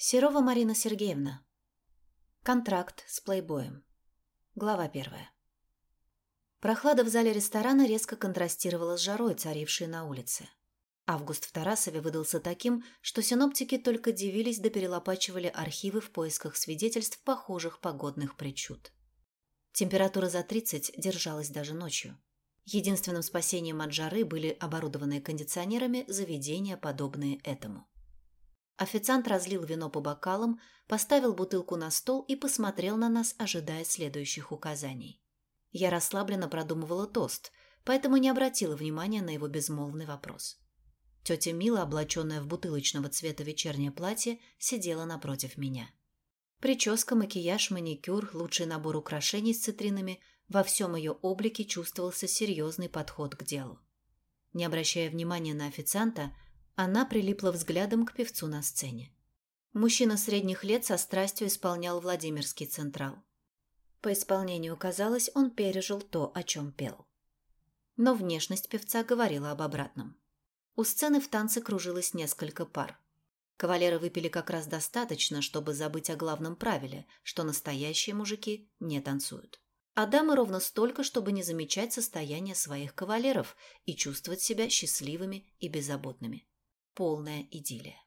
Серова Марина Сергеевна. Контракт с плейбоем. Глава первая. Прохлада в зале ресторана резко контрастировала с жарой, царившей на улице. Август в Тарасове выдался таким, что синоптики только дивились да перелопачивали архивы в поисках свидетельств похожих погодных причуд. Температура за 30 держалась даже ночью. Единственным спасением от жары были оборудованные кондиционерами заведения, подобные этому. Официант разлил вино по бокалам, поставил бутылку на стол и посмотрел на нас, ожидая следующих указаний. Я расслабленно продумывала тост, поэтому не обратила внимания на его безмолвный вопрос. Тетя Мила, облаченная в бутылочного цвета вечернее платье, сидела напротив меня. Прическа, макияж, маникюр, лучший набор украшений с цитринами – во всем ее облике чувствовался серьезный подход к делу. Не обращая внимания на официанта, она прилипла взглядом к певцу на сцене. Мужчина средних лет со страстью исполнял Владимирский Централ. По исполнению казалось, он пережил то, о чем пел. Но внешность певца говорила об обратном. У сцены в танце кружилось несколько пар. Кавалеры выпили как раз достаточно, чтобы забыть о главном правиле, что настоящие мужики не танцуют. А дамы ровно столько, чтобы не замечать состояние своих кавалеров и чувствовать себя счастливыми и беззаботными полная идиллия.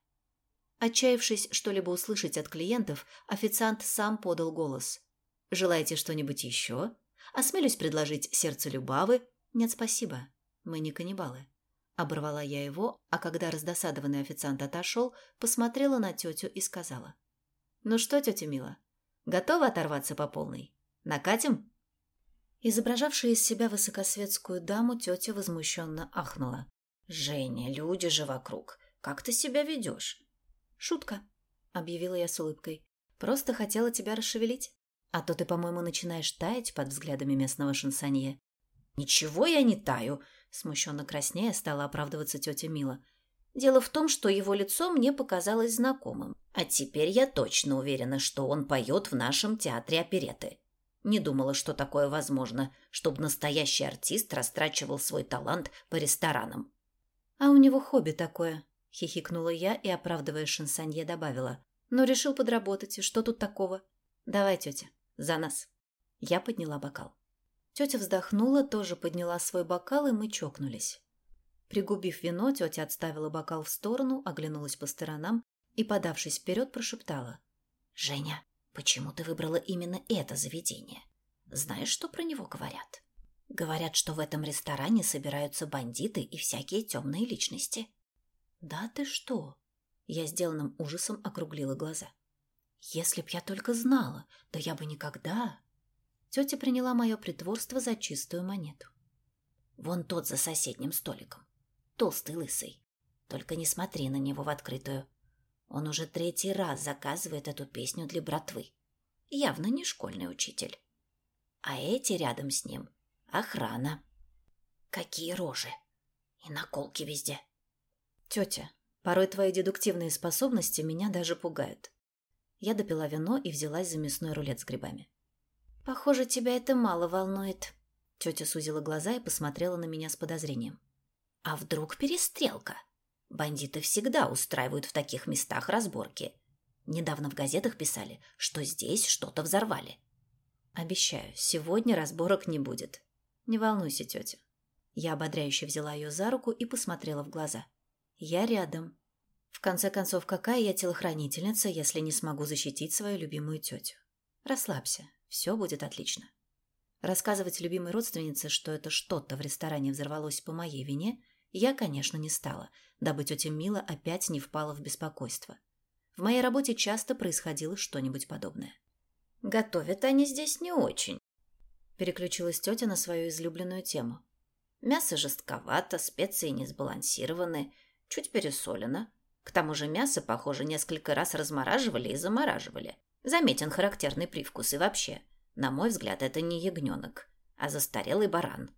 Отчаявшись что-либо услышать от клиентов, официант сам подал голос. «Желаете что-нибудь еще? Осмелюсь предложить сердце Любавы?» «Нет, спасибо. Мы не каннибалы». Оборвала я его, а когда раздосадованный официант отошел, посмотрела на тетю и сказала. «Ну что, тетя Мила, готова оторваться по полной? Накатим?» Изображавшая из себя высокосветскую даму, тетя возмущенно ахнула. «Женя, люди же вокруг. Как ты себя ведешь?» «Шутка», — объявила я с улыбкой. «Просто хотела тебя расшевелить. А то ты, по-моему, начинаешь таять под взглядами местного шансонье». «Ничего я не таю», — смущенно краснея стала оправдываться тетя Мила. «Дело в том, что его лицо мне показалось знакомым. А теперь я точно уверена, что он поет в нашем театре опереты. Не думала, что такое возможно, чтобы настоящий артист растрачивал свой талант по ресторанам». «А у него хобби такое», — хихикнула я и, оправдывая шансонье, добавила. «Но решил подработать, и что тут такого? Давай, тетя, за нас». Я подняла бокал. Тетя вздохнула, тоже подняла свой бокал, и мы чокнулись. Пригубив вино, тетя отставила бокал в сторону, оглянулась по сторонам и, подавшись вперед, прошептала. «Женя, почему ты выбрала именно это заведение? Знаешь, что про него говорят?» «Говорят, что в этом ресторане собираются бандиты и всякие темные личности». «Да ты что?» Я сделанным ужасом округлила глаза. «Если б я только знала, да я бы никогда...» Тетя приняла мое притворство за чистую монету. «Вон тот за соседним столиком. Толстый лысый. Только не смотри на него в открытую. Он уже третий раз заказывает эту песню для братвы. Явно не школьный учитель. А эти рядом с ним — охрана. Какие рожи! И наколки везде!» «Тетя, порой твои дедуктивные способности меня даже пугают». Я допила вино и взялась за мясной рулет с грибами. «Похоже, тебя это мало волнует». Тетя сузила глаза и посмотрела на меня с подозрением. «А вдруг перестрелка? Бандиты всегда устраивают в таких местах разборки. Недавно в газетах писали, что здесь что-то взорвали». «Обещаю, сегодня разборок не будет. Не волнуйся, тетя». Я ободряюще взяла ее за руку и посмотрела в глаза. Я рядом. В конце концов, какая я телохранительница, если не смогу защитить свою любимую тетю? Расслабься, все будет отлично. Рассказывать любимой родственнице, что это что-то в ресторане взорвалось по моей вине, я, конечно, не стала, дабы тетя Мила опять не впала в беспокойство. В моей работе часто происходило что-нибудь подобное. «Готовят они здесь не очень», – переключилась тетя на свою излюбленную тему. «Мясо жестковато, специи не сбалансированы, чуть пересолено. К тому же мясо, похоже, несколько раз размораживали и замораживали. Заметен характерный привкус и вообще. На мой взгляд, это не ягненок, а застарелый баран.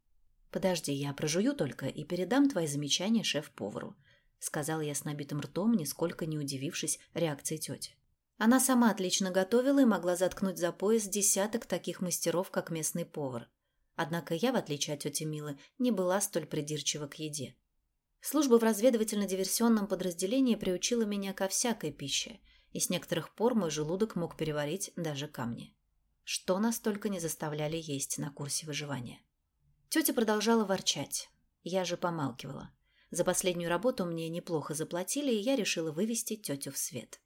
«Подожди, я прожую только и передам твои замечания шеф-повару», сказала я с набитым ртом, нисколько не удивившись реакции тети. Она сама отлично готовила и могла заткнуть за пояс десяток таких мастеров, как местный повар. Однако я, в отличие от тети Милы, не была столь придирчива к еде. Служба в разведывательно-диверсионном подразделении приучила меня ко всякой пище, и с некоторых пор мой желудок мог переварить даже камни. Что настолько не заставляли есть на курсе выживания. Тетя продолжала ворчать. Я же помалкивала. За последнюю работу мне неплохо заплатили, и я решила вывести тетю в свет.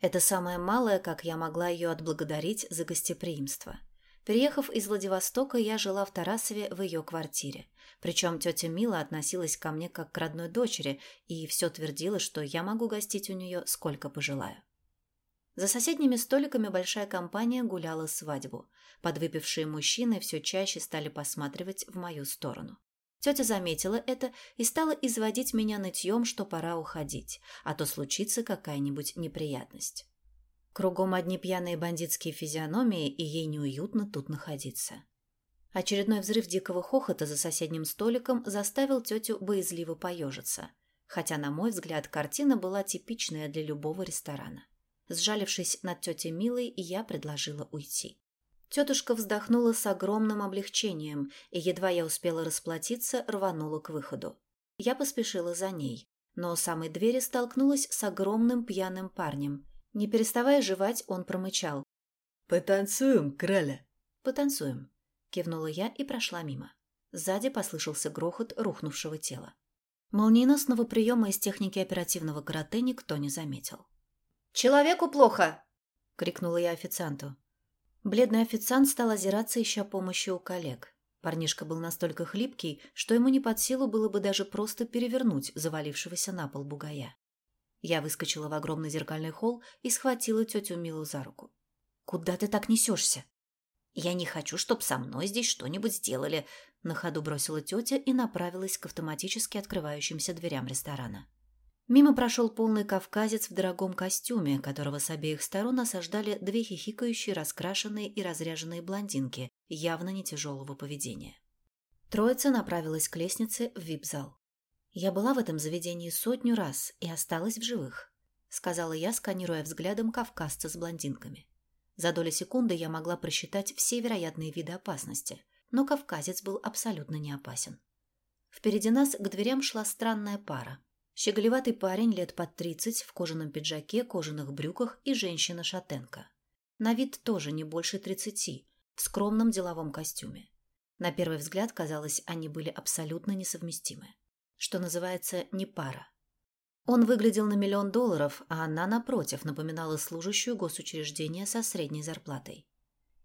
Это самое малое, как я могла ее отблагодарить за гостеприимство. Приехав из Владивостока, я жила в Тарасове в ее квартире. Причем тетя Мила относилась ко мне как к родной дочери и все твердила, что я могу гостить у нее сколько пожелаю. За соседними столиками большая компания гуляла свадьбу. Подвыпившие мужчины все чаще стали посматривать в мою сторону. Тетя заметила это и стала изводить меня нытьем, что пора уходить, а то случится какая-нибудь неприятность. Кругом одни пьяные бандитские физиономии, и ей неуютно тут находиться. Очередной взрыв дикого хохота за соседним столиком заставил тетю боязливо поежиться, хотя, на мой взгляд, картина была типичная для любого ресторана. Сжалившись над тетей Милой, я предложила уйти. Тетушка вздохнула с огромным облегчением, и едва я успела расплатиться, рванула к выходу. Я поспешила за ней, но у самой двери столкнулась с огромным пьяным парнем. Не переставая жевать, он промычал. «Потанцуем, краля?» «Потанцуем», — кивнула я и прошла мимо. Сзади послышался грохот рухнувшего тела. Молниеносного приема из техники оперативного карате никто не заметил. «Человеку плохо!» — крикнула я официанту. Бледный официант стал озираться, ища помощи у коллег. Парнишка был настолько хлипкий, что ему не под силу было бы даже просто перевернуть завалившегося на пол бугая. Я выскочила в огромный зеркальный холл и схватила тетю Милу за руку. «Куда ты так несешься?» «Я не хочу, чтобы со мной здесь что-нибудь сделали», — на ходу бросила тетя и направилась к автоматически открывающимся дверям ресторана. Мимо прошел полный кавказец в дорогом костюме, которого с обеих сторон осаждали две хихикающие, раскрашенные и разряженные блондинки, явно не тяжелого поведения. Троица направилась к лестнице в вип-зал. «Я была в этом заведении сотню раз и осталась в живых», сказала я, сканируя взглядом кавказца с блондинками. За доли секунды я могла просчитать все вероятные виды опасности, но кавказец был абсолютно не опасен. Впереди нас к дверям шла странная пара. Щеголеватый парень лет под тридцать в кожаном пиджаке, кожаных брюках и женщина-шатенка. На вид тоже не больше тридцати, в скромном деловом костюме. На первый взгляд, казалось, они были абсолютно несовместимы. Что называется, не пара. Он выглядел на миллион долларов, а она, напротив, напоминала служащую госучреждения со средней зарплатой.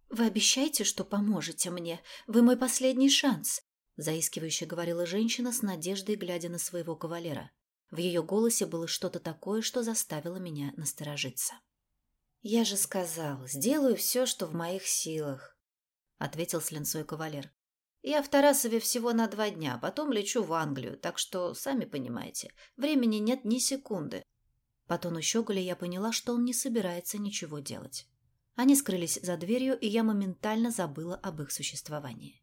«Вы обещаете, что поможете мне? Вы мой последний шанс», заискивающе говорила женщина с надеждой, глядя на своего кавалера. В ее голосе было что-то такое, что заставило меня насторожиться. «Я же сказал, сделаю все, что в моих силах», — ответил с кавалер. «Я в Тарасове всего на два дня, потом лечу в Англию, так что, сами понимаете, времени нет ни секунды». По тону щеголя я поняла, что он не собирается ничего делать. Они скрылись за дверью, и я моментально забыла об их существовании.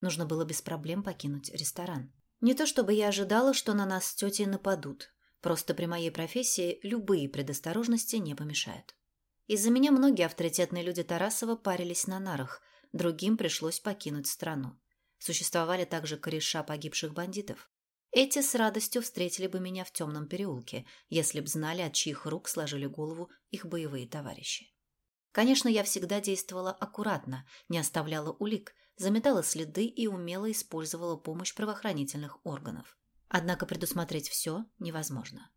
Нужно было без проблем покинуть ресторан. Не то чтобы я ожидала, что на нас с тетей нападут. Просто при моей профессии любые предосторожности не помешают. Из-за меня многие авторитетные люди Тарасова парились на нарах, другим пришлось покинуть страну. Существовали также кореша погибших бандитов. Эти с радостью встретили бы меня в темном переулке, если б знали, от чьих рук сложили голову их боевые товарищи. Конечно, я всегда действовала аккуратно, не оставляла улик – заметала следы и умело использовала помощь правоохранительных органов. Однако предусмотреть все невозможно.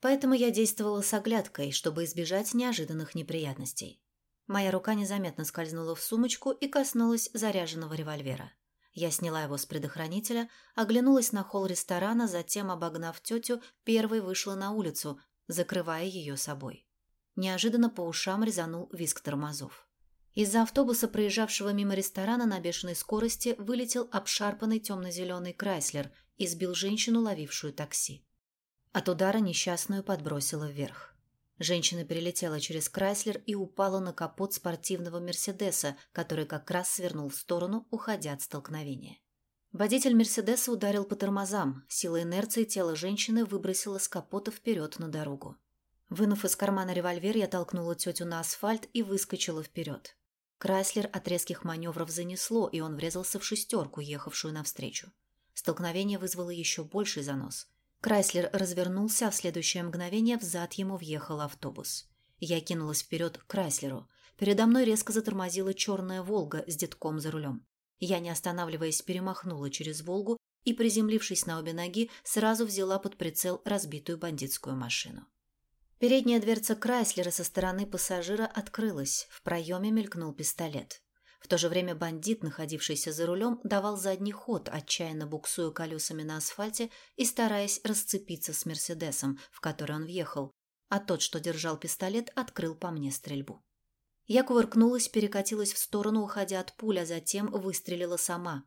Поэтому я действовала с оглядкой, чтобы избежать неожиданных неприятностей. Моя рука незаметно скользнула в сумочку и коснулась заряженного револьвера. Я сняла его с предохранителя, оглянулась на холл ресторана, затем, обогнав тетю, первой вышла на улицу, закрывая ее собой. Неожиданно по ушам резанул визг тормозов. Из-за автобуса, проезжавшего мимо ресторана на бешеной скорости, вылетел обшарпанный темно-зеленый Крайслер и сбил женщину, ловившую такси. От удара несчастную подбросило вверх. Женщина перелетела через Крайслер и упала на капот спортивного Мерседеса, который как раз свернул в сторону, уходя от столкновения. Водитель Мерседеса ударил по тормозам, сила инерции тело женщины выбросило с капота вперед на дорогу. Вынув из кармана револьвер, я толкнула тетю на асфальт и выскочила вперед. Крайслер от резких маневров занесло, и он врезался в шестерку, ехавшую навстречу. Столкновение вызвало еще больший занос. Крайслер развернулся, а в следующее мгновение взад ему въехал автобус. Я кинулась вперед к Крайслеру. Передо мной резко затормозила черная «Волга» с детком за рулем. Я, не останавливаясь, перемахнула через «Волгу» и, приземлившись на обе ноги, сразу взяла под прицел разбитую бандитскую машину. Передняя дверца Крайслера со стороны пассажира открылась, в проеме мелькнул пистолет. В то же время бандит, находившийся за рулем, давал задний ход, отчаянно буксуя колесами на асфальте и стараясь расцепиться с Мерседесом, в который он въехал, а тот, что держал пистолет, открыл по мне стрельбу. Я кувыркнулась, перекатилась в сторону, уходя от пули, а затем выстрелила сама.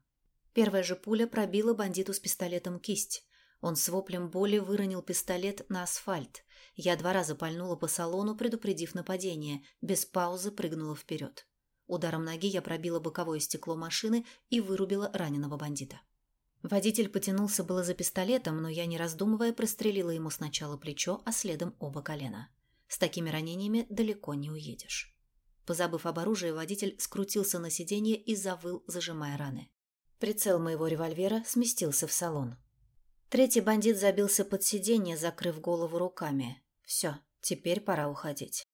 Первая же пуля пробила бандиту с пистолетом кисть. Он с воплем боли выронил пистолет на асфальт. Я два раза пальнула по салону, предупредив нападение, без паузы прыгнула вперед. Ударом ноги я пробила боковое стекло машины и вырубила раненого бандита. Водитель потянулся было за пистолетом, но я, не раздумывая, прострелила ему сначала плечо, а следом оба колена. С такими ранениями далеко не уедешь. Позабыв об оружии, водитель скрутился на сиденье и завыл, зажимая раны. Прицел моего револьвера сместился в салон. Третий бандит забился под сиденье, закрыв голову руками. Все, теперь пора уходить.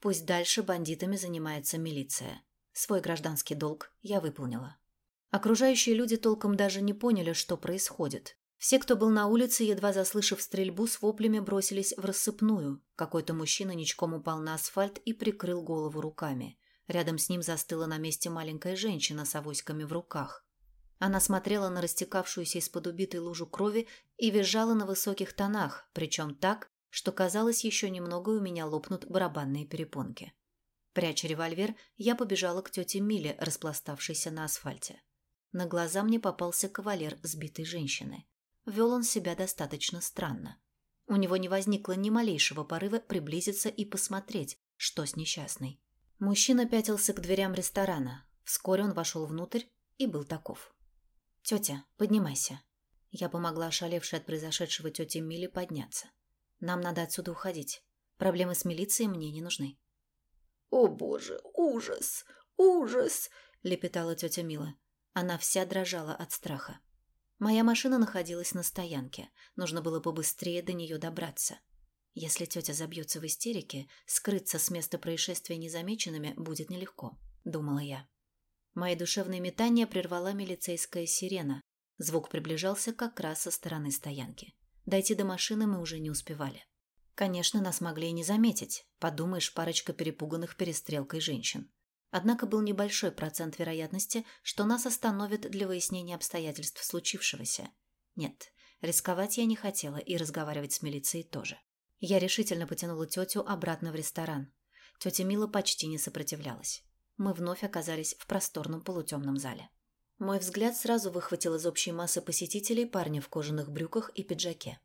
Пусть дальше бандитами занимается милиция. Свой гражданский долг я выполнила. Окружающие люди толком даже не поняли, что происходит. Все, кто был на улице, едва заслышав стрельбу, с воплями бросились в рассыпную. Какой-то мужчина ничком упал на асфальт и прикрыл голову руками. Рядом с ним застыла на месте маленькая женщина с авоськами в руках. Она смотрела на растекавшуюся из-под убитой лужу крови и визжала на высоких тонах, причем так, что казалось, еще немного у меня лопнут барабанные перепонки. Пряча револьвер, я побежала к тете Миле, распластавшейся на асфальте. На глаза мне попался кавалер сбитой женщины. Вел он себя достаточно странно. У него не возникло ни малейшего порыва приблизиться и посмотреть, что с несчастной. Мужчина пятился к дверям ресторана. Вскоре он вошел внутрь и был таков. «Тетя, поднимайся». Я помогла ошалевшей от произошедшего тете Миле подняться. «Нам надо отсюда уходить. Проблемы с милицией мне не нужны». «О боже, ужас, ужас!» – лепетала тетя Мила. Она вся дрожала от страха. Моя машина находилась на стоянке. Нужно было побыстрее до нее добраться. Если тетя забьется в истерике, скрыться с места происшествия незамеченными будет нелегко, думала я. Мои душевные метания прервала милицейская сирена. Звук приближался как раз со стороны стоянки. Дойти до машины мы уже не успевали. Конечно, нас могли и не заметить. Подумаешь, парочка перепуганных перестрелкой женщин. Однако был небольшой процент вероятности, что нас остановят для выяснения обстоятельств случившегося. Нет, рисковать я не хотела и разговаривать с милицией тоже. Я решительно потянула тетю обратно в ресторан. Тетя Мила почти не сопротивлялась. Мы вновь оказались в просторном полутемном зале. Мой взгляд сразу выхватил из общей массы посетителей парня в кожаных брюках и пиджаке.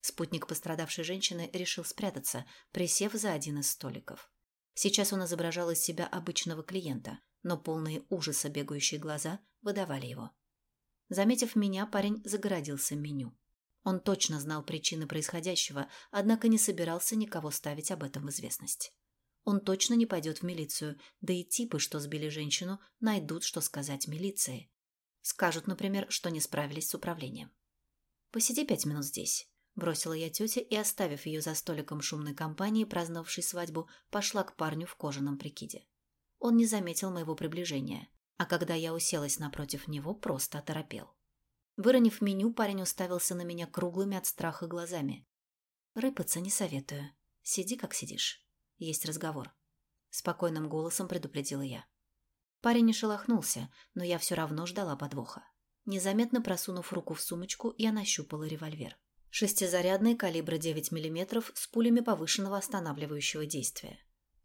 Спутник пострадавшей женщины решил спрятаться, присев за один из столиков. Сейчас он изображал из себя обычного клиента, но полные ужаса бегающие глаза выдавали его. Заметив меня, парень загородился меню. Он точно знал причины происходящего, однако не собирался никого ставить об этом в известность. Он точно не пойдет в милицию, да и типы, что сбили женщину, найдут, что сказать милиции. Скажут, например, что не справились с управлением. «Посиди пять минут здесь. Бросила я тете и, оставив ее за столиком шумной компании, праздновавшей свадьбу, пошла к парню в кожаном прикиде. Он не заметил моего приближения, а когда я уселась напротив него, просто оторопел. Выронив меню, парень уставился на меня круглыми от страха глазами. «Рыпаться не советую. Сиди, как сидишь. Есть разговор». Спокойным голосом предупредила я. Парень не шелохнулся, но я все равно ждала подвоха. Незаметно просунув руку в сумочку, я нащупала револьвер. Шестизарядный калибра 9 мм с пулями повышенного останавливающего действия.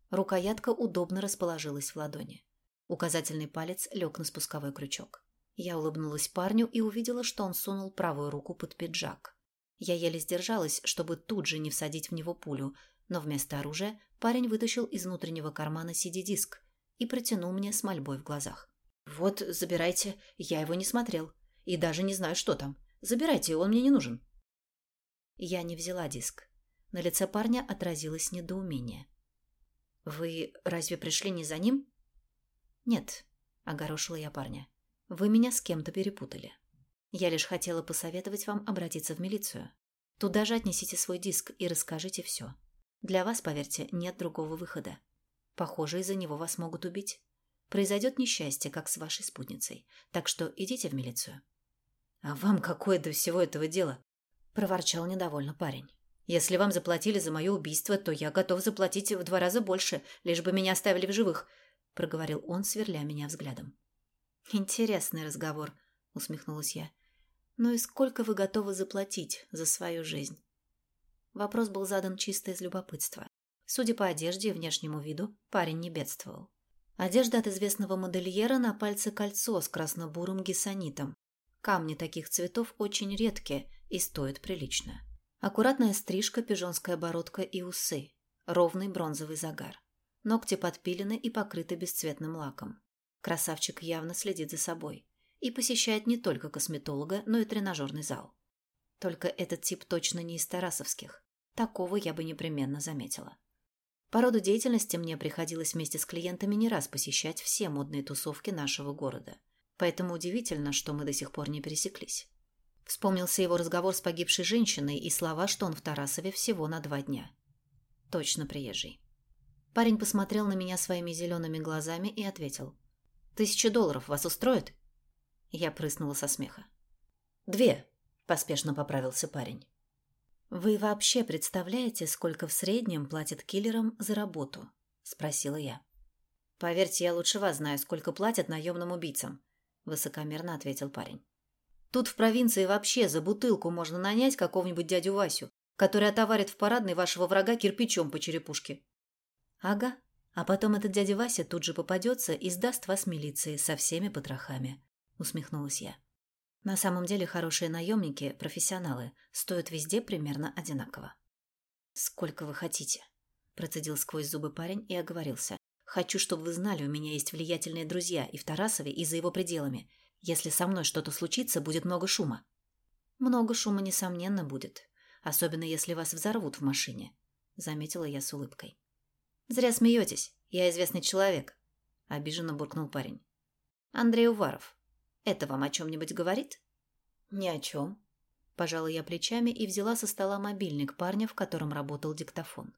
Рукоятка удобно расположилась в ладони. Указательный палец лег на спусковой крючок. Я улыбнулась парню и увидела, что он сунул правую руку под пиджак. Я еле сдержалась, чтобы тут же не всадить в него пулю, но вместо оружия парень вытащил из внутреннего кармана CD-диск и протянул мне с мольбой в глазах. «Вот, забирайте, я его не смотрел. И даже не знаю, что там. Забирайте, он мне не нужен». Я не взяла диск. На лице парня отразилось недоумение. «Вы разве пришли не за ним?» «Нет», — огорошила я парня. «Вы меня с кем-то перепутали. Я лишь хотела посоветовать вам обратиться в милицию. Туда же отнесите свой диск и расскажите все. Для вас, поверьте, нет другого выхода. Похоже, из-за него вас могут убить. Произойдет несчастье, как с вашей спутницей. Так что идите в милицию. — А вам какое до всего этого дело? — проворчал недовольно парень. Если вам заплатили за мое убийство, то я готов заплатить в два раза больше, лишь бы меня оставили в живых», — проговорил он, сверля меня взглядом. «Интересный разговор», — усмехнулась я. «Ну и сколько вы готовы заплатить за свою жизнь?» Вопрос был задан чисто из любопытства. Судя по одежде и внешнему виду, парень не бедствовал. Одежда от известного модельера на пальце кольцо с красно-бурым гессонитом. Камни таких цветов очень редкие и стоят прилично. Аккуратная стрижка, пижонская бородка и усы. Ровный бронзовый загар. Ногти подпилены и покрыты бесцветным лаком. Красавчик явно следит за собой. И посещает не только косметолога, но и тренажерный зал. Только этот тип точно не из тарасовских. Такого я бы непременно заметила. По роду деятельности мне приходилось вместе с клиентами не раз посещать все модные тусовки нашего города. Поэтому удивительно, что мы до сих пор не пересеклись. Вспомнился его разговор с погибшей женщиной и слова, что он в Тарасове всего на два дня. Точно приезжий. Парень посмотрел на меня своими зелеными глазами и ответил. «Тысяча долларов вас устроит?» Я прыснула со смеха. «Две», – поспешно поправился парень. «Вы вообще представляете, сколько в среднем платят киллерам за работу?» – спросила я. «Поверьте, я лучше вас знаю, сколько платят наемным убийцам», – высокомерно ответил парень. Тут в провинции вообще за бутылку можно нанять какого-нибудь дядю Васю, который отоварит в парадной вашего врага кирпичом по черепушке. Ага, а потом этот дядя Вася тут же попадется и сдаст вас милиции со всеми потрохами, усмехнулась я. На самом деле хорошие наемники, профессионалы, стоят везде примерно одинаково. «Сколько вы хотите?» – процедил сквозь зубы парень и оговорился. «Хочу, чтобы вы знали, у меня есть влиятельные друзья и в Тарасове, и за его пределами. Если со мной что-то случится, будет много шума. Много шума, несомненно, будет. Особенно, если вас взорвут в машине, — заметила я с улыбкой. Зря смеетесь. Я известный человек, — обиженно буркнул парень. Андрей Уваров. Это вам о чем-нибудь говорит? Ни о чем. Пожала я плечами и взяла со стола мобильник парня, в котором работал диктофон.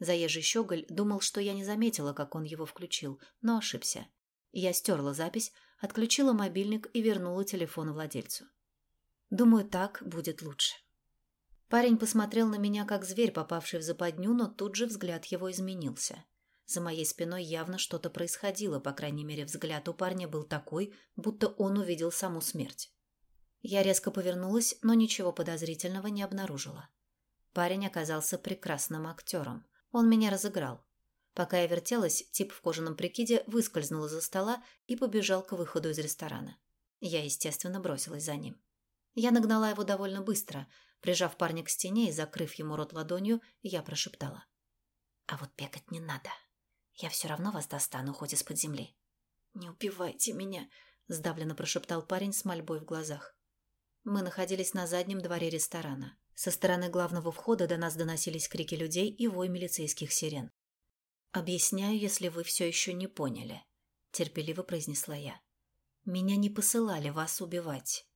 Заезжий щеголь думал, что я не заметила, как он его включил, но ошибся. Я стерла запись, отключила мобильник и вернула телефон владельцу. Думаю, так будет лучше. Парень посмотрел на меня, как зверь, попавший в западню, но тут же взгляд его изменился. За моей спиной явно что-то происходило, по крайней мере, взгляд у парня был такой, будто он увидел саму смерть. Я резко повернулась, но ничего подозрительного не обнаружила. Парень оказался прекрасным актером. Он меня разыграл. Пока я вертелась, тип в кожаном прикиде выскользнул из-за стола и побежал к выходу из ресторана. Я, естественно, бросилась за ним. Я нагнала его довольно быстро. Прижав парня к стене и закрыв ему рот ладонью, я прошептала. «А вот бегать не надо. Я все равно вас достану, хоть из-под земли». «Не убивайте меня», — сдавленно прошептал парень с мольбой в глазах. Мы находились на заднем дворе ресторана. Со стороны главного входа до нас доносились крики людей и вой милицейских сирен. «Объясняю, если вы все еще не поняли», — терпеливо произнесла я. «Меня не посылали вас убивать.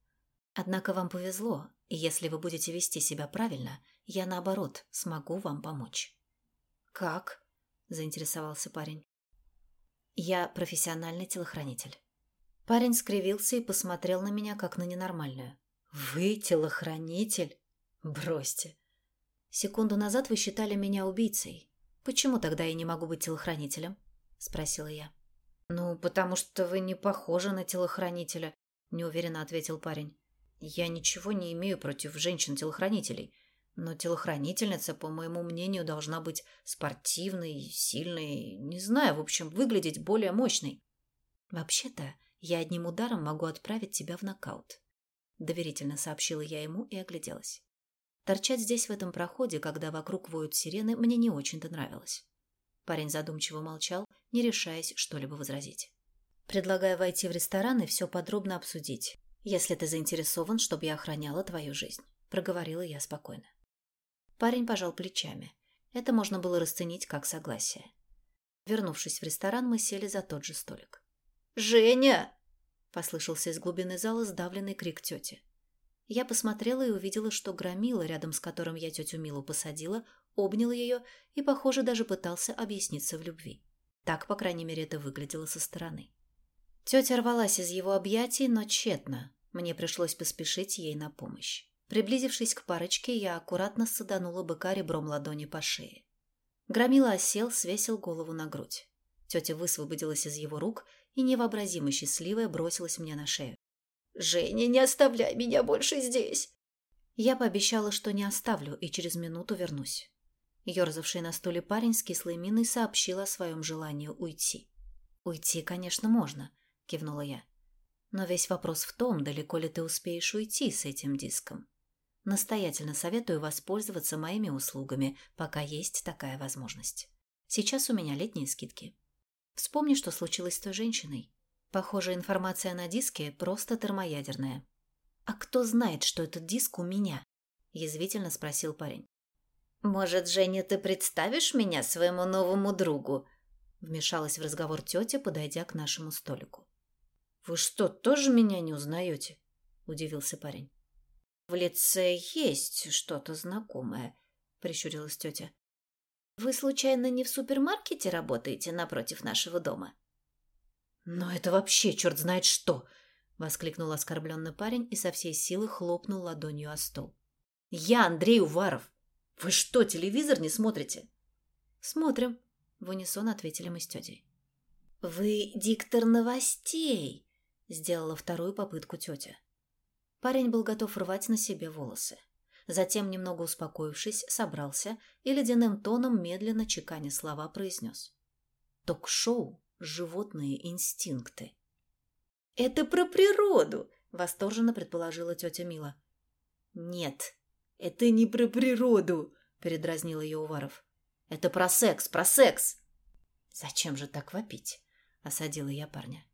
Однако вам повезло, и если вы будете вести себя правильно, я, наоборот, смогу вам помочь». «Как?» — заинтересовался парень. «Я профессиональный телохранитель». Парень скривился и посмотрел на меня, как на ненормальную. «Вы телохранитель? Бросьте!» «Секунду назад вы считали меня убийцей, «Почему тогда я не могу быть телохранителем?» – спросила я. «Ну, потому что вы не похожи на телохранителя», – неуверенно ответил парень. «Я ничего не имею против женщин-телохранителей, но телохранительница, по моему мнению, должна быть спортивной, сильной, не знаю, в общем, выглядеть более мощной». «Вообще-то, я одним ударом могу отправить тебя в нокаут», – доверительно сообщила я ему и огляделась. Торчать здесь в этом проходе, когда вокруг воют сирены, мне не очень-то нравилось. Парень задумчиво молчал, не решаясь что-либо возразить. «Предлагаю войти в ресторан и все подробно обсудить, если ты заинтересован, чтобы я охраняла твою жизнь», — проговорила я спокойно. Парень пожал плечами. Это можно было расценить как согласие. Вернувшись в ресторан, мы сели за тот же столик. «Женя!» — послышался из глубины зала сдавленный крик тети. Я посмотрела и увидела, что громила, рядом с которым я тетю Милу посадила, обнял ее и, похоже, даже пытался объясниться в любви. Так, по крайней мере, это выглядело со стороны. Тетя рвалась из его объятий, но тщетно. Мне пришлось поспешить ей на помощь. Приблизившись к парочке, я аккуратно саданула быка ребром ладони по шее. Громила осел, свесил голову на грудь. Тетя высвободилась из его рук и, невообразимо счастливая, бросилась мне на шею. «Женя, не оставляй меня больше здесь!» Я пообещала, что не оставлю, и через минуту вернусь. Ёрзавший на стуле парень с кислой миной сообщил о своем желании уйти. «Уйти, конечно, можно», — кивнула я. «Но весь вопрос в том, далеко ли ты успеешь уйти с этим диском. Настоятельно советую воспользоваться моими услугами, пока есть такая возможность. Сейчас у меня летние скидки. Вспомни, что случилось с той женщиной. Похоже, информация на диске просто термоядерная. «А кто знает, что этот диск у меня?» – язвительно спросил парень. «Может, Женя, ты представишь меня своему новому другу?» – вмешалась в разговор тетя, подойдя к нашему столику. «Вы что, тоже меня не узнаете?» – удивился парень. «В лице есть что-то знакомое», – прищурилась тетя. «Вы, случайно, не в супермаркете работаете напротив нашего дома?» «Но это вообще черт знает что!» — воскликнул оскорбленный парень и со всей силы хлопнул ладонью о стол. «Я Андрей Уваров! Вы что, телевизор не смотрите?» «Смотрим», — в унисон ответили мы с тетей. «Вы диктор новостей!» — сделала вторую попытку тетя. Парень был готов рвать на себе волосы. Затем, немного успокоившись, собрался и ледяным тоном, медленно чеканя слова, произнес. «Ток-шоу «Животные инстинкты». «Это про природу!» – восторженно предположила тетя Мила. «Нет, это не про природу!» – передразнил ее Уваров. «Это про секс, про секс!» «Зачем же так вопить?» – осадила я парня.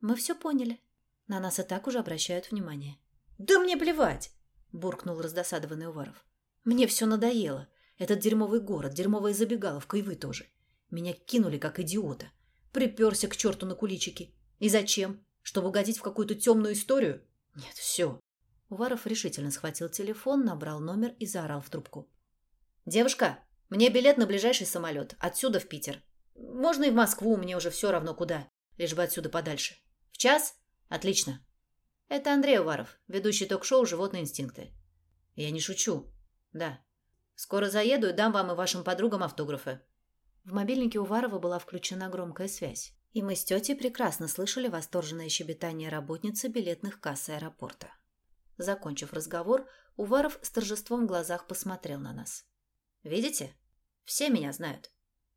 «Мы все поняли. На нас и так уже обращают внимание». «Да мне плевать!» – буркнул раздосадованный Уваров. «Мне все надоело. Этот дерьмовый город, дерьмовая забегаловка, и вы тоже. Меня кинули как идиота. Приперся к черту на куличики. И зачем? Чтобы угодить в какую-то темную историю? Нет, все. Уваров решительно схватил телефон, набрал номер и заорал в трубку. «Девушка, мне билет на ближайший самолет. Отсюда в Питер. Можно и в Москву, мне уже все равно куда. Лишь бы отсюда подальше. В час? Отлично. Это Андрей Уваров, ведущий ток-шоу «Животные инстинкты». Я не шучу. Да. Скоро заеду и дам вам и вашим подругам автографы. В мобильнике Уварова была включена громкая связь и мы с тетей прекрасно слышали восторженное щебетание работницы билетных касс аэропорта. Закончив разговор, Уваров с торжеством в глазах посмотрел на нас. «Видите? Все меня знают.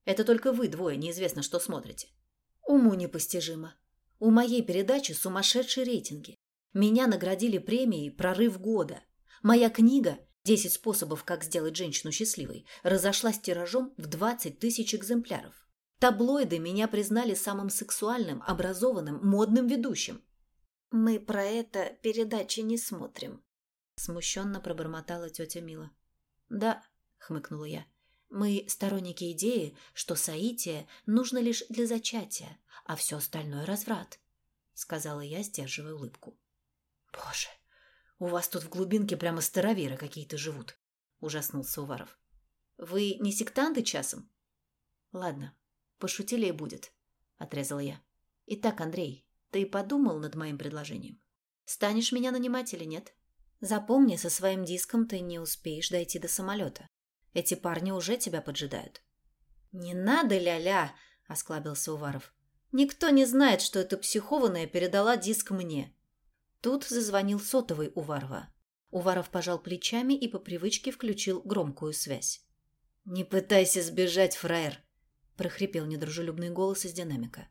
Это только вы двое неизвестно, что смотрите». Уму непостижимо. У моей передачи сумасшедшие рейтинги. Меня наградили премией «Прорыв года». Моя книга «10 способов, как сделать женщину счастливой» разошлась тиражом в 20 тысяч экземпляров. Таблоиды меня признали самым сексуальным, образованным, модным ведущим. «Мы про это передачи не смотрим», — смущенно пробормотала тетя Мила. «Да», — хмыкнула я, — «мы сторонники идеи, что соитие нужно лишь для зачатия, а все остальное — разврат», — сказала я, сдерживая улыбку. «Боже, у вас тут в глубинке прямо староверы какие-то живут», — ужаснулся Уваров. «Вы не сектанты часом?» «Ладно, Пошутили и будет, отрезала я. Итак, Андрей, ты подумал над моим предложением? Станешь меня нанимать или нет? Запомни, со своим диском ты не успеешь дойти до самолета. Эти парни уже тебя поджидают. Не надо, ля-ля, осклабился Уваров. Никто не знает, что эта психованная передала диск мне. Тут зазвонил сотовый Уварова. Уваров пожал плечами и по привычке включил громкую связь. «Не пытайся сбежать, фраер!» прохрипел недружелюбный голос из динамика.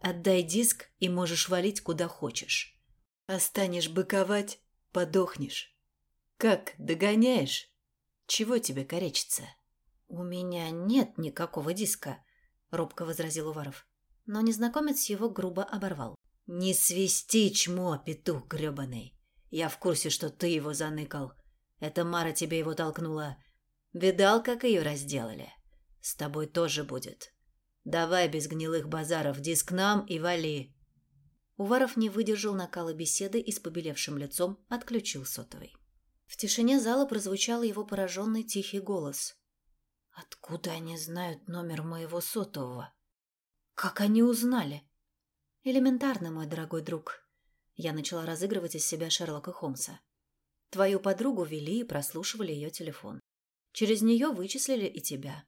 «Отдай диск, и можешь валить куда хочешь. А станешь быковать — подохнешь. Как, догоняешь? Чего тебе коречится?» «У меня нет никакого диска», — робко возразил Уваров. Но незнакомец его грубо оборвал. «Не свисти, чмо, петух гребаный! Я в курсе, что ты его заныкал. Это Мара тебе его толкнула. Видал, как ее разделали?» С тобой тоже будет. Давай без гнилых базаров, диск нам и вали. Уваров не выдержал накала беседы и с побелевшим лицом отключил сотовый. В тишине зала прозвучал его пораженный тихий голос. Откуда они знают номер моего сотового? Как они узнали? Элементарно, мой дорогой друг. Я начала разыгрывать из себя Шерлока Холмса. Твою подругу вели и прослушивали ее телефон. Через нее вычислили и тебя.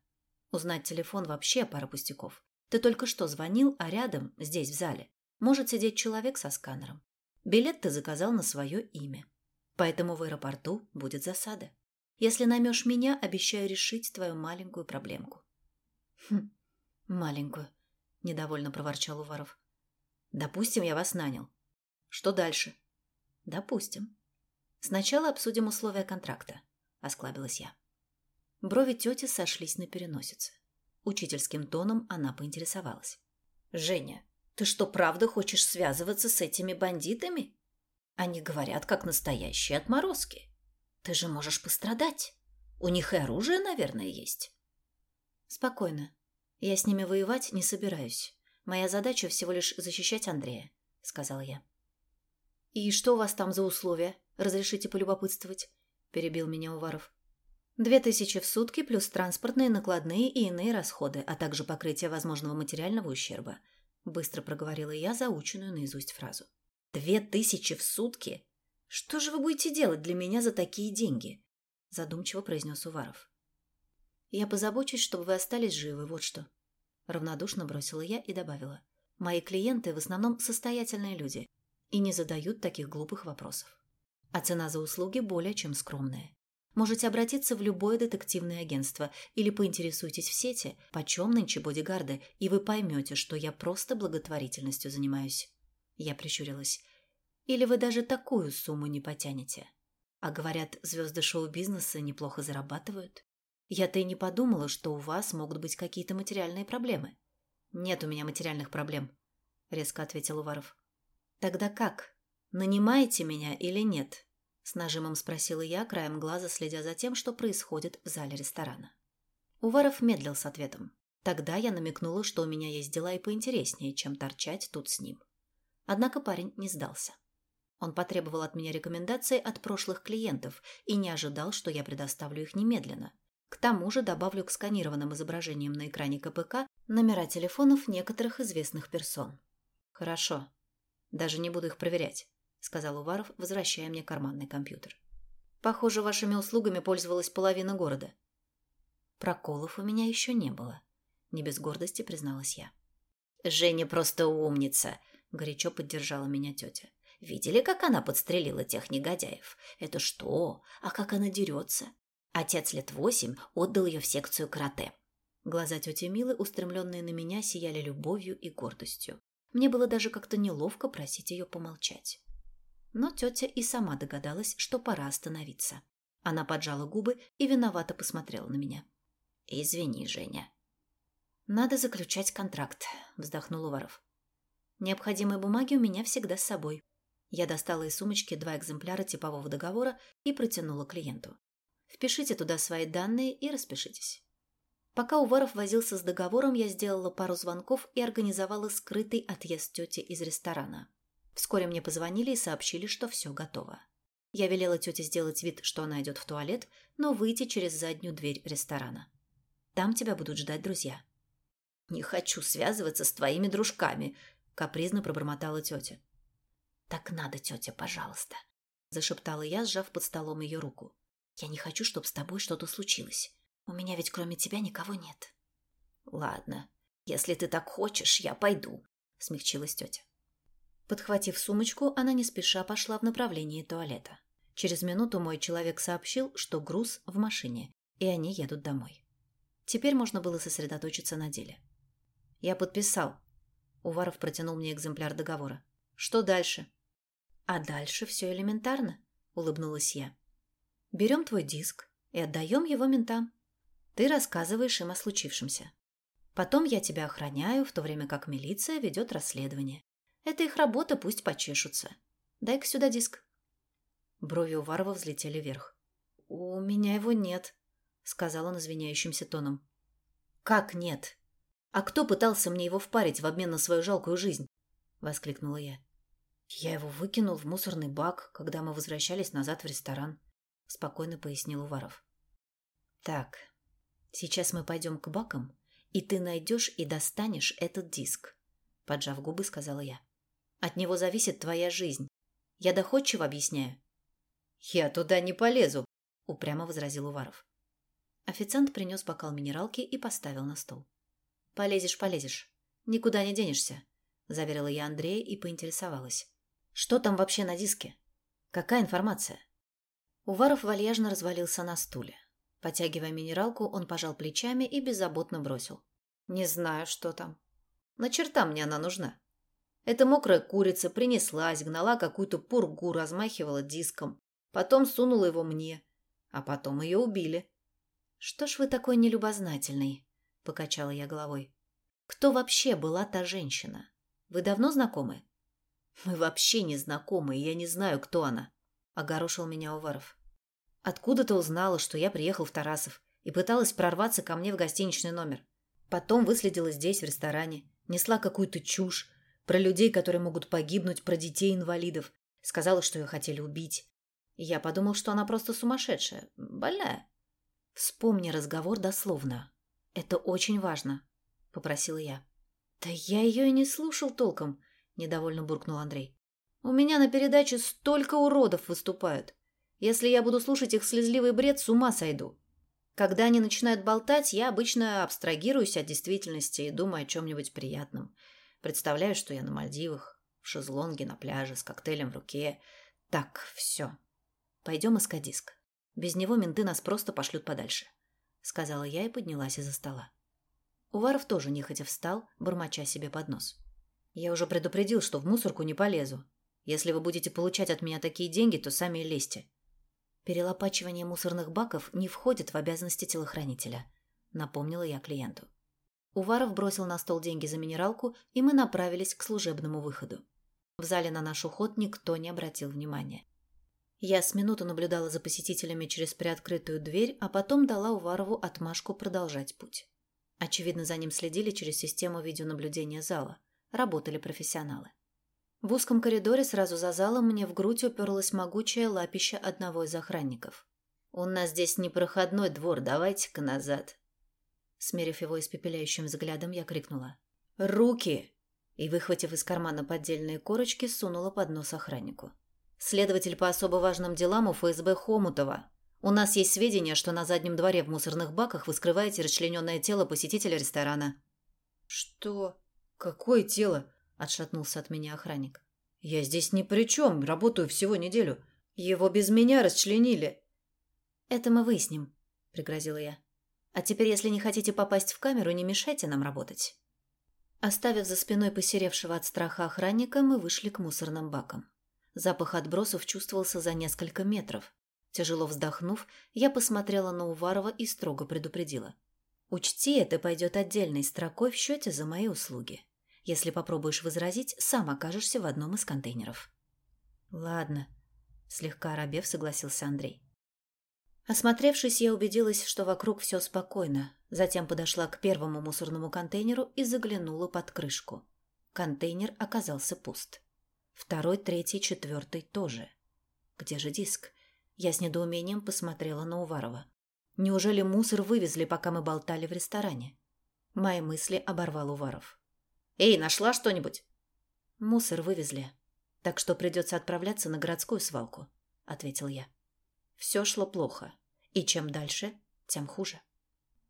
Узнать телефон вообще пара пустяков. Ты только что звонил, а рядом, здесь, в зале, может сидеть человек со сканером. Билет ты заказал на свое имя. Поэтому в аэропорту будет засада. Если наймешь меня, обещаю решить твою маленькую проблемку. Хм, маленькую, недовольно проворчал Уваров. Допустим, я вас нанял. Что дальше? Допустим. Сначала обсудим условия контракта, осклабилась я. Брови тети сошлись на переносице. Учительским тоном она поинтересовалась. «Женя, ты что, правда хочешь связываться с этими бандитами? Они говорят, как настоящие отморозки. Ты же можешь пострадать. У них и оружие, наверное, есть». «Спокойно. Я с ними воевать не собираюсь. Моя задача всего лишь защищать Андрея», — сказала я. «И что у вас там за условия? Разрешите полюбопытствовать?» — перебил меня Уваров. Две тысячи в сутки плюс транспортные, накладные и иные расходы, а также покрытие возможного материального ущерба. Быстро проговорила я заученную наизусть фразу. Две тысячи в сутки? Что же вы будете делать для меня за такие деньги? Задумчиво произнес Уваров. Я позабочусь, чтобы вы остались живы, вот что. Равнодушно бросила я и добавила. Мои клиенты в основном состоятельные люди и не задают таких глупых вопросов. А цена за услуги более чем скромная. Можете обратиться в любое детективное агентство или поинтересуйтесь в сети, почем нынче бодигарды, и вы поймете, что я просто благотворительностью занимаюсь. Я прищурилась. Или вы даже такую сумму не потянете? А говорят, звезды шоу-бизнеса неплохо зарабатывают. Я-то и не подумала, что у вас могут быть какие-то материальные проблемы. Нет у меня материальных проблем, резко ответил Уваров. Тогда как? Нанимаете меня или нет? С нажимом спросила я, краем глаза следя за тем, что происходит в зале ресторана. Уваров медлил с ответом. Тогда я намекнула, что у меня есть дела и поинтереснее, чем торчать тут с ним. Однако парень не сдался. Он потребовал от меня рекомендаций от прошлых клиентов и не ожидал, что я предоставлю их немедленно. К тому же добавлю к сканированным изображениям на экране КПК номера телефонов некоторых известных персон. Хорошо. Даже не буду их проверять сказал Уваров, возвращая мне карманный компьютер. Похоже, вашими услугами пользовалась половина города. Проколов у меня еще не было, не без гордости призналась я. Женя просто умница, горячо поддержала меня тетя. Видели, как она подстрелила тех негодяев? Это что? А как она дерется? Отец лет восемь отдал ее в секцию карате. Глаза тети Милы, устремленные на меня, сияли любовью и гордостью. Мне было даже как-то неловко просить ее помолчать но тетя и сама догадалась, что пора остановиться. Она поджала губы и виновато посмотрела на меня. «Извини, Женя». «Надо заключать контракт», — вздохнул Уваров. «Необходимые бумаги у меня всегда с собой». Я достала из сумочки два экземпляра типового договора и протянула клиенту. «Впишите туда свои данные и распишитесь». Пока Уваров возился с договором, я сделала пару звонков и организовала скрытый отъезд тети из ресторана. Вскоре мне позвонили и сообщили, что все готово. Я велела тете сделать вид, что она идет в туалет, но выйти через заднюю дверь ресторана. Там тебя будут ждать друзья. «Не хочу связываться с твоими дружками», — капризно пробормотала тетя. «Так надо, тетя, пожалуйста», — зашептала я, сжав под столом ее руку. «Я не хочу, чтобы с тобой что-то случилось. У меня ведь кроме тебя никого нет». «Ладно, если ты так хочешь, я пойду», — смягчилась тетя. Подхватив сумочку, она не спеша пошла в направлении туалета. Через минуту мой человек сообщил, что груз в машине, и они едут домой. Теперь можно было сосредоточиться на деле. Я подписал. Уваров протянул мне экземпляр договора. Что дальше? А дальше все элементарно, улыбнулась я. Берем твой диск и отдаем его ментам. Ты рассказываешь им о случившемся. Потом я тебя охраняю, в то время как милиция ведет расследование. Это их работа, пусть почешутся. Дай-ка сюда диск. Брови Уварова взлетели вверх. «У меня его нет», — сказал он извиняющимся тоном. «Как нет? А кто пытался мне его впарить в обмен на свою жалкую жизнь?» — воскликнула я. «Я его выкинул в мусорный бак, когда мы возвращались назад в ресторан», — спокойно пояснил Уваров. «Так, Сейчас мы пойдем к бакам, и ты найдешь и достанешь этот диск, поджав губы, сказала я. От него зависит твоя жизнь. Я доходчиво объясняю. Я туда не полезу, упрямо возразил Уваров. Официант принес бокал минералки и поставил на стол. Полезешь, полезешь. Никуда не денешься, заверила я Андрея и поинтересовалась. Что там вообще на диске? Какая информация? Уваров вальяжно развалился на стуле. Потягивая минералку, он пожал плечами и беззаботно бросил. «Не знаю, что там. На черта мне она нужна. Эта мокрая курица принеслась, гнала какую-то пургу, размахивала диском. Потом сунула его мне. А потом ее убили». «Что ж вы такой нелюбознательный?» – покачала я головой. «Кто вообще была та женщина? Вы давно знакомы?» «Мы вообще не знакомы, и я не знаю, кто она», – огорошил меня Уваров. Откуда ты узнала, что я приехал в Тарасов и пыталась прорваться ко мне в гостиничный номер? Потом выследила здесь, в ресторане, несла какую-то чушь про людей, которые могут погибнуть, про детей-инвалидов. Сказала, что ее хотели убить. Я подумал, что она просто сумасшедшая, больная. Вспомни разговор дословно. Это очень важно, попросила я. Да я ее и не слушал толком, недовольно буркнул Андрей. У меня на передаче столько уродов выступают. Если я буду слушать их слезливый бред, с ума сойду. Когда они начинают болтать, я обычно абстрагируюсь от действительности и думаю о чем-нибудь приятном. Представляю, что я на Мальдивах, в шезлонге на пляже, с коктейлем в руке. Так, все. Пойдем искать диск. Без него менты нас просто пошлют подальше. Сказала я и поднялась из-за стола. Уваров тоже нехотя встал, бормоча себе под нос. Я уже предупредил, что в мусорку не полезу. Если вы будете получать от меня такие деньги, то сами и лезьте. Перелопачивание мусорных баков не входит в обязанности телохранителя, напомнила я клиенту. Уваров бросил на стол деньги за минералку, и мы направились к служебному выходу. В зале на наш уход никто не обратил внимания. Я с минуту наблюдала за посетителями через приоткрытую дверь, а потом дала Уварову отмашку продолжать путь. Очевидно, за ним следили через систему видеонаблюдения зала. Работали профессионалы. В узком коридоре сразу за залом мне в грудь уперлась могучая лапища одного из охранников. «У нас здесь непроходной двор, давайте-ка назад». Смерив его испепеляющим взглядом, я крикнула. «Руки!» и, выхватив из кармана поддельные корочки, сунула под нос охраннику. «Следователь по особо важным делам у ФСБ Хомутова. У нас есть сведения, что на заднем дворе в мусорных баках вы скрываете расчлененное тело посетителя ресторана». «Что? Какое тело?» – отшатнулся от меня охранник. «Я здесь ни при чем, работаю всего неделю. Его без меня расчленили». «Это мы выясним», – пригрозила я. «А теперь, если не хотите попасть в камеру, не мешайте нам работать». Оставив за спиной посеревшего от страха охранника, мы вышли к мусорным бакам. Запах отбросов чувствовался за несколько метров. Тяжело вздохнув, я посмотрела на Уварова и строго предупредила. «Учти, это пойдет отдельной строкой в счете за мои услуги. Если попробуешь возразить, сам окажешься в одном из контейнеров. Ладно, слегка оробев согласился Андрей. Осмотревшись, я убедилась, что вокруг все спокойно. Затем подошла к первому мусорному контейнеру и заглянула под крышку. Контейнер оказался пуст. Второй, третий, четвертый тоже. Где же диск? Я с недоумением посмотрела на Уварова. Неужели мусор вывезли, пока мы болтали в ресторане? Мои мысли оборвал Уваров. «Эй, нашла что-нибудь?» «Мусор вывезли, так что придется отправляться на городскую свалку», — ответил я. Все шло плохо, и чем дальше, тем хуже.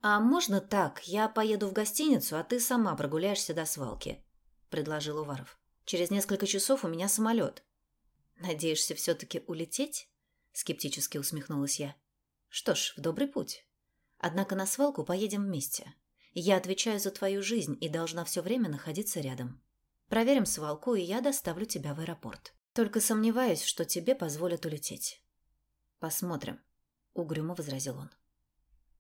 «А можно так? Я поеду в гостиницу, а ты сама прогуляешься до свалки», — предложил Уваров. «Через несколько часов у меня самолет». «Надеешься все-таки улететь?» — скептически усмехнулась я. «Что ж, в добрый путь. Однако на свалку поедем вместе. Я отвечаю за твою жизнь и должна все время находиться рядом. Проверим свалку, и я доставлю тебя в аэропорт. Только сомневаюсь, что тебе позволят улететь. Посмотрим, — угрюмо возразил он.